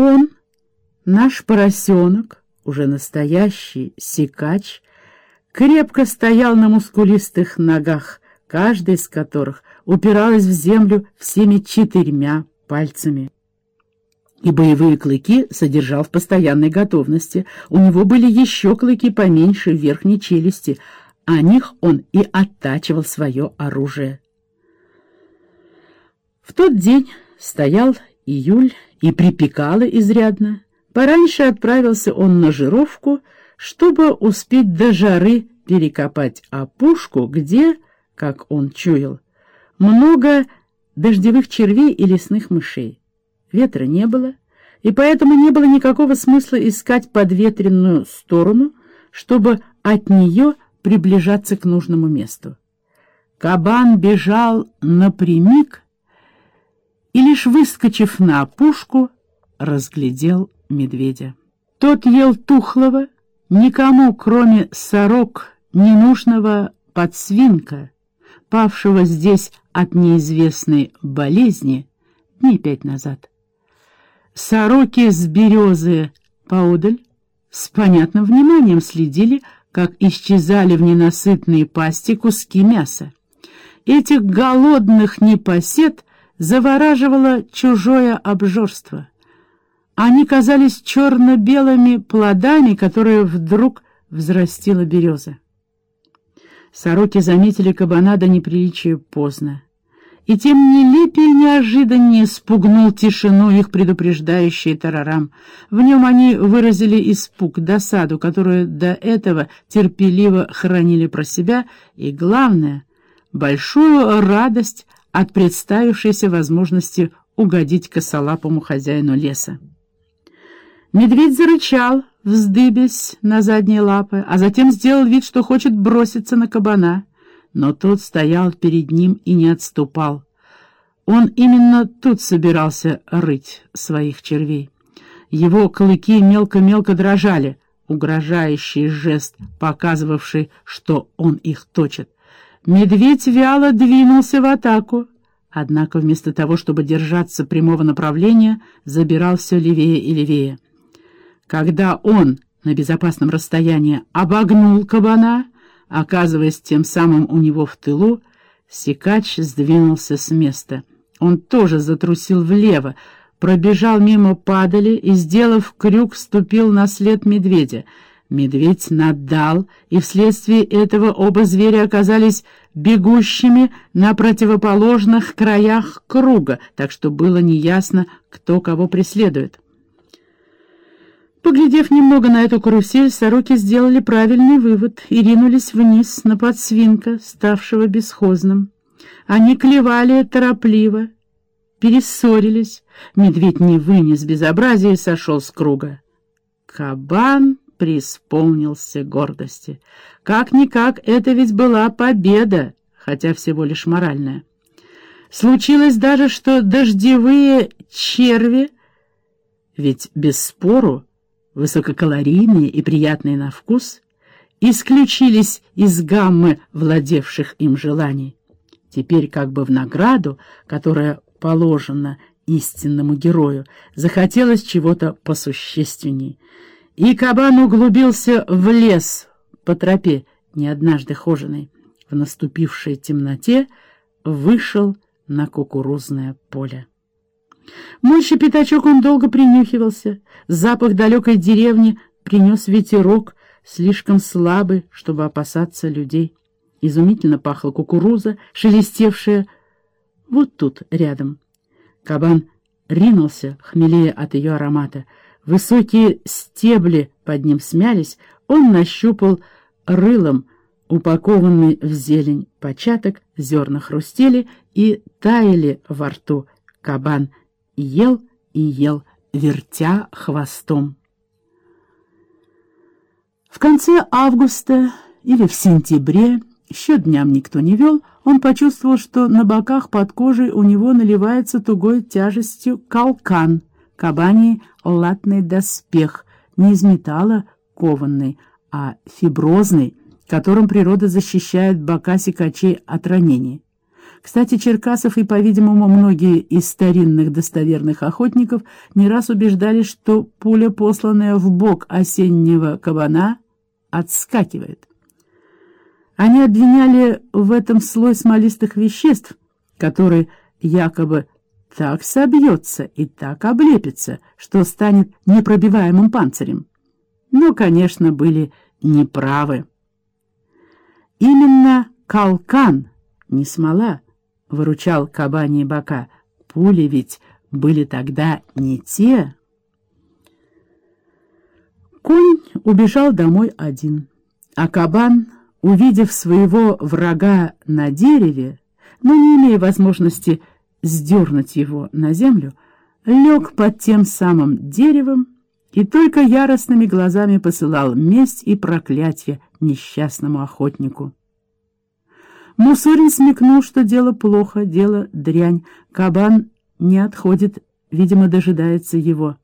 он, наш поросенок, уже настоящий сикач, крепко стоял на мускулистых ногах, каждая из которых упиралась в землю всеми четырьмя пальцами. И боевые клыки содержал в постоянной готовности. У него были еще клыки поменьше верхней челюсти, о них он и оттачивал свое оружие. В тот день стоял июль и припекало изрядно. Пораньше отправился он на жировку, чтобы успеть до жары перекопать опушку, где, как он чуял, много дождевых червей и лесных мышей. Ветра не было, и поэтому не было никакого смысла искать подветренную сторону, чтобы от нее приближаться к нужному месту. Кабан бежал напрямик и, лишь выскочив на опушку, разглядел медведя. Тот ел тухлого, никому, кроме сорок, ненужного подсвинка, павшего здесь от неизвестной болезни дней пять назад. Сороки с березы поодаль с понятным вниманием следили, как исчезали в ненасытные пасти куски мяса. Этих голодных непосед завораживало чужое обжорство. Они казались черно-белыми плодами, которые вдруг взрастила береза. Сороки заметили кабана до неприличия поздно. И тем нелепее и неожиданнее спугнул тишину их предупреждающий тарарам. В нем они выразили испуг, досаду, которую до этого терпеливо хранили про себя, и, главное, большую радость от представившейся возможности угодить косолапому хозяину леса. Медведь зарычал, вздыбясь на задние лапы, а затем сделал вид, что хочет броситься на кабана. Но тот стоял перед ним и не отступал. Он именно тут собирался рыть своих червей. Его клыки мелко-мелко дрожали, угрожающий жест, показывавший, что он их точит. Медведь вяло двинулся в атаку, однако вместо того, чтобы держаться прямого направления, забирал все левее и левее. Когда он на безопасном расстоянии обогнул кабана, оказываясь тем самым у него в тылу, Сикач сдвинулся с места. Он тоже затрусил влево, пробежал мимо падали и, сделав крюк, ступил на след медведя — Медведь наддал, и вследствие этого оба зверя оказались бегущими на противоположных краях круга, так что было неясно, кто кого преследует. Поглядев немного на эту карусель, сороки сделали правильный вывод и ринулись вниз на подсвинка, ставшего бесхозным. Они клевали торопливо, перессорились. Медведь не вынес безобразия и сошел с круга. Кабан преисполнился гордости. Как-никак, это ведь была победа, хотя всего лишь моральная. Случилось даже, что дождевые черви, ведь без спору высококалорийные и приятные на вкус, исключились из гаммы владевших им желаний. Теперь как бы в награду, которая положена истинному герою, захотелось чего-то посущественней — и кабан углубился в лес по тропе, не однажды хоженой. В наступившей темноте вышел на кукурузное поле. Мощи пятачок он долго принюхивался. Запах далекой деревни принес ветерок, слишком слабый, чтобы опасаться людей. Изумительно пахла кукуруза, шелестевшая вот тут, рядом. Кабан ринулся, хмелея от ее аромата — Высокие стебли под ним смялись, он нащупал рылом упакованный в зелень початок, зерна хрустели и таяли во рту. Кабан ел и ел, вертя хвостом. В конце августа или в сентябре, счет дням никто не вел, он почувствовал, что на боках под кожей у него наливается тугой тяжестью калкан — кабаний латный доспех, не из металла кованный, а фиброзный, которым природа защищает бока сикачей от ранений. Кстати, Черкасов и, по-видимому, многие из старинных достоверных охотников не раз убеждали, что пуля, посланная в бок осеннего кабана, отскакивает. Они обвиняли в этом слой смолистых веществ, который якобы так собьется и так облепится, что станет непробиваемым панцирем. Но, конечно, были неправы. Именно калкан, не смола, выручал кабани бока. Пули ведь были тогда не те. Конь убежал домой один, а кабан, увидев своего врага на дереве, но не имея возможности сдернуть его на землю, лег под тем самым деревом и только яростными глазами посылал месть и проклятие несчастному охотнику. Мусорин смекнул, что дело плохо, дело дрянь. Кабан не отходит, видимо, дожидается его.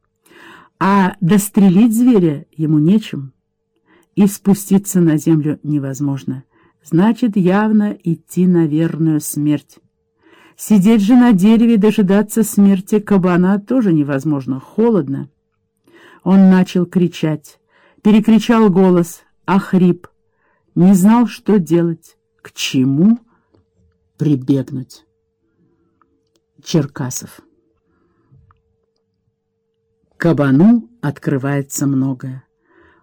А дострелить зверя ему нечем, и спуститься на землю невозможно. Значит, явно идти на верную смерть. Сидеть же на дереве дожидаться смерти кабана тоже невозможно, холодно. Он начал кричать, перекричал голос, охрип, не знал, что делать, к чему прибегнуть. Черкасов Кабану открывается многое.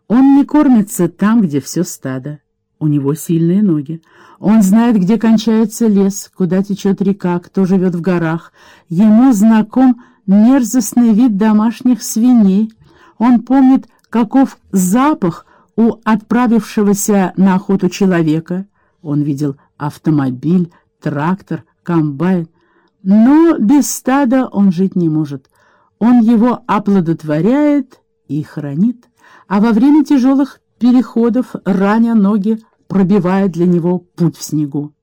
Он не кормится там, где все стадо. У него сильные ноги. Он знает, где кончается лес, куда течет река, кто живет в горах. Ему знаком мерзостный вид домашних свиней. Он помнит, каков запах у отправившегося на охоту человека. Он видел автомобиль, трактор, комбайн. Но без стада он жить не может. Он его оплодотворяет и хранит, а во время тяжелых переходов, раня ноги, пробивая для него путь в снегу.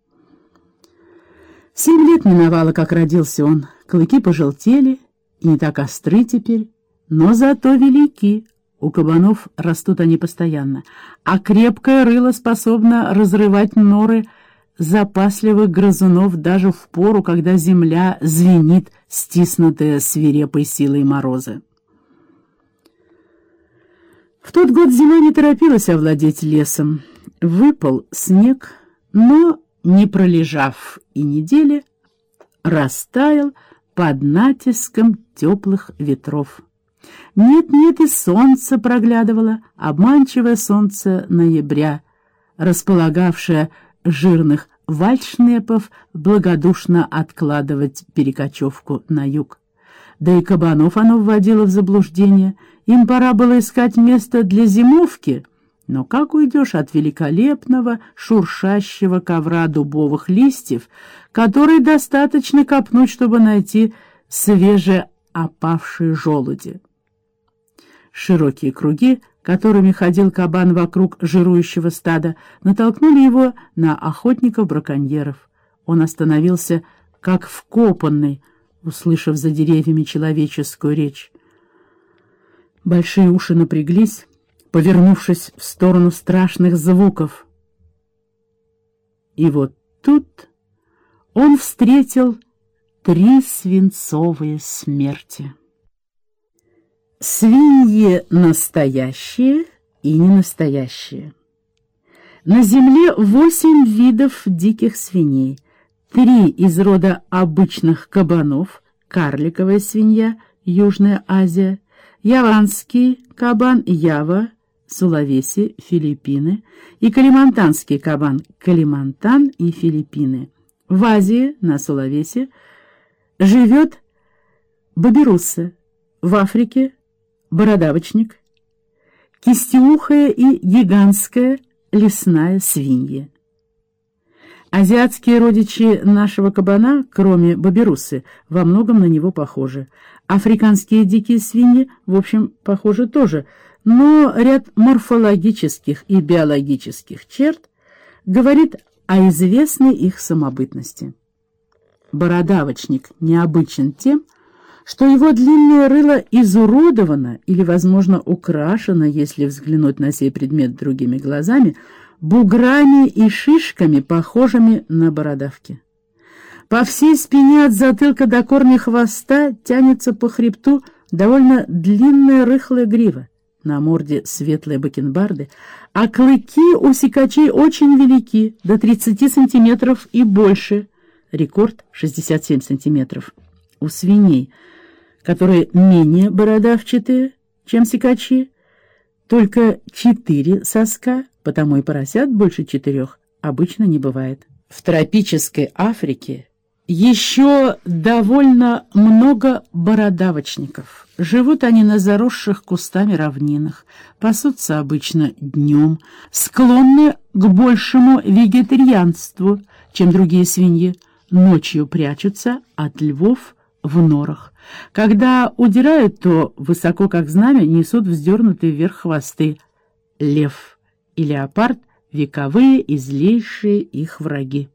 Семь лет миновало, как родился он. Клыки пожелтели и не так остры теперь, но зато велики. У кабанов растут они постоянно, а крепкое рыло способно разрывать норы запасливых грызунов даже в пору, когда земля звенит, стиснутая свирепой силой мороза. В тот год зима не торопилась овладеть лесом. Выпал снег, но, не пролежав и недели, растаял под натиском теплых ветров. Нет-нет, и солнце проглядывало, обманчивое солнце ноября, располагавшее жирных вальшнепов благодушно откладывать перекочевку на юг. Да и кабанов оно вводило в заблуждение. Им пора было искать место для зимовки, но как уйдешь от великолепного шуршащего ковра дубовых листьев, который достаточно копнуть, чтобы найти свежеопавшие желуди? Широкие круги, которыми ходил кабан вокруг жирующего стада, натолкнули его на охотников-браконьеров. Он остановился, как вкопанный, услышав за деревьями человеческую речь. Большие уши напряглись, повернувшись в сторону страшных звуков. И вот тут он встретил три свинцовые смерти. Свиньи настоящие и ненастоящие. На земле восемь видов диких свиней. Три из рода обычных кабанов, карликовая свинья, Южная Азия, яванский кабан Ява, Сулавеси, Филиппины и калимантанский кабан Калимантан и Филиппины. В Азии, на Сулавесе, живет бабирусса, в Африке – бородавочник, кистеухая и гигантская лесная свинья. Азиатские родичи нашего кабана, кроме бабирусы, во многом на него похожи. Африканские дикие свиньи, в общем, похожи тоже – но ряд морфологических и биологических черт говорит о известной их самобытности. Бородавочник необычен тем, что его длинное рыло изуродовано или, возможно, украшено, если взглянуть на сей предмет другими глазами, буграми и шишками, похожими на бородавки. По всей спине от затылка до корня хвоста тянется по хребту довольно длинная рыхлая грива. На морде светлые бакенбарды, а клыки у сикачей очень велики, до 30 сантиметров и больше. Рекорд 67 сантиметров. У свиней, которые менее бородавчатые, чем сикачи, только четыре соска, потому и поросят больше четырех обычно не бывает. В тропической Африке еще довольно много бородавочников. Живут они на заросших кустами равнинах, пасутся обычно днем, склонны к большему вегетарианству, чем другие свиньи, ночью прячутся от львов в норах. Когда удирают, то высоко, как знамя, несут вздернутые вверх хвосты. Лев и леопард — вековые и злейшие их враги.